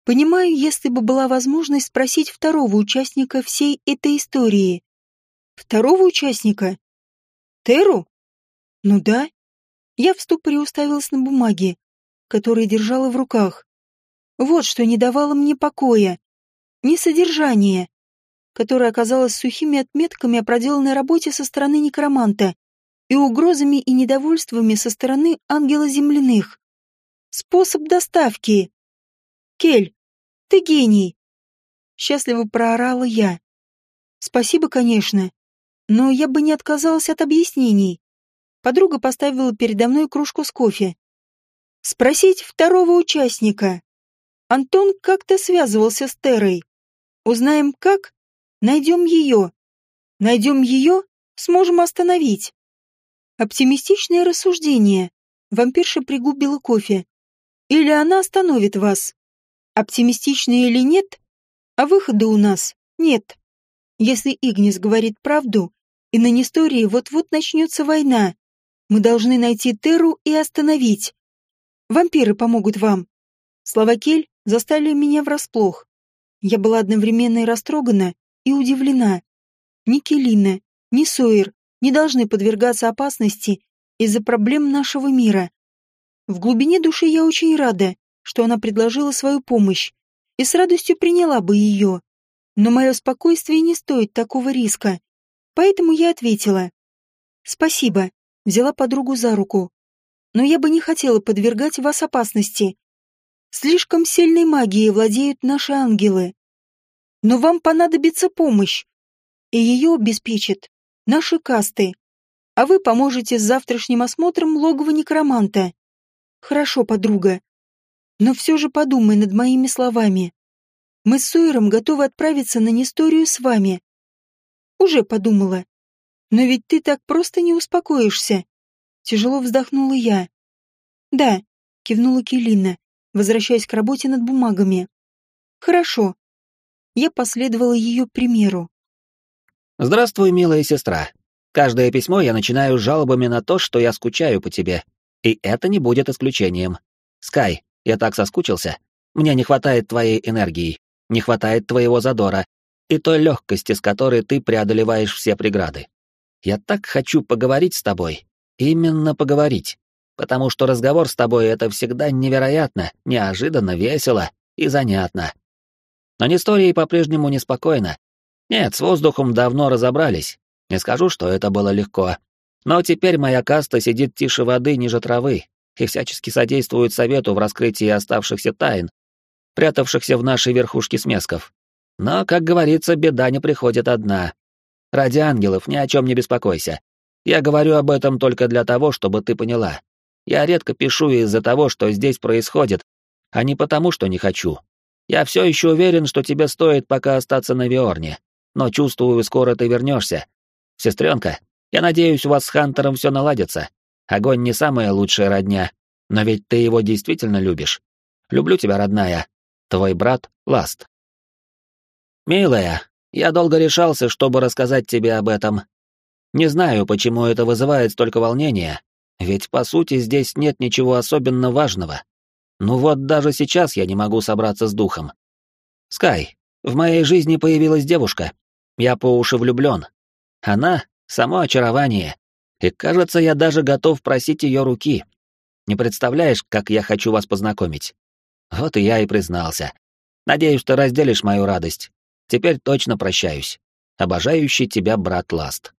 Понимаю, если бы была возможность спросить второго участника всей этой истории. Второго участника? Теру? Ну да. Я в ступоре уставилась на бумаги, которые держала в руках. Вот что не давало мне покоя. Не содержание, которая оказалась сухими отметками о проделанной работе со стороны некроманта и угрозами и недовольствами со стороны ангела земляных. Способ доставки. Кель, ты гений. Счастливо проорала я. Спасибо, конечно, но я бы не отказалась от объяснений. Подруга поставила передо мной кружку с кофе. Спросить второго участника. Антон как-то связывался с Терой. Узнаем как Найдем ее. Найдем ее, сможем остановить. Оптимистичное рассуждение. Вампирша пригубила кофе. Или она остановит вас. Оптимистичное или нет, а выхода у нас нет. Если Игнис говорит правду, и на Нестории вот-вот начнется война, мы должны найти Теру и остановить. Вампиры помогут вам. Слова Кель застали меня врасплох. Я была одновременно и растрогана, и удивлена. Ни Келина, ни Сойер не должны подвергаться опасности из-за проблем нашего мира. В глубине души я очень рада, что она предложила свою помощь, и с радостью приняла бы ее. Но мое спокойствие не стоит такого риска, поэтому я ответила. «Спасибо», взяла подругу за руку. «Но я бы не хотела подвергать вас опасности. Слишком сильной магией владеют наши ангелы но вам понадобится помощь, и ее обеспечат наши касты, а вы поможете с завтрашним осмотром логова некроманта. Хорошо, подруга, но все же подумай над моими словами. Мы с Сойером готовы отправиться на Несторию с вами. Уже подумала. Но ведь ты так просто не успокоишься. Тяжело вздохнула я. Да, кивнула Келина, возвращаясь к работе над бумагами. Хорошо, я последовала ее примеру. «Здравствуй, милая сестра. Каждое письмо я начинаю жалобами на то, что я скучаю по тебе. И это не будет исключением. Скай, я так соскучился. Мне не хватает твоей энергии, не хватает твоего задора и той легкости, с которой ты преодолеваешь все преграды. Я так хочу поговорить с тобой. Именно поговорить. Потому что разговор с тобой — это всегда невероятно, неожиданно, весело и занятно. Но Нестории по-прежнему неспокойно. Нет, с воздухом давно разобрались. Не скажу, что это было легко. Но теперь моя каста сидит тише воды ниже травы и всячески содействует совету в раскрытии оставшихся тайн, прятавшихся в нашей верхушке смесков. Но, как говорится, беда не приходит одна. Ради ангелов ни о чем не беспокойся. Я говорю об этом только для того, чтобы ты поняла. Я редко пишу из-за того, что здесь происходит, а не потому, что не хочу. Я все еще уверен, что тебе стоит пока остаться на Виорне, но чувствую, скоро ты вернешься. Сестренка, я надеюсь, у вас с Хантером все наладится. Огонь не самая лучшая родня, но ведь ты его действительно любишь. Люблю тебя, родная. Твой брат Ласт. Милая, я долго решался, чтобы рассказать тебе об этом. Не знаю, почему это вызывает столько волнения, ведь по сути здесь нет ничего особенно важного. Ну вот даже сейчас я не могу собраться с духом. Скай, в моей жизни появилась девушка. Я по уши влюблен. Она — само очарование. И кажется, я даже готов просить ее руки. Не представляешь, как я хочу вас познакомить. Вот и я и признался. Надеюсь, ты разделишь мою радость. Теперь точно прощаюсь. Обожающий тебя брат Ласт.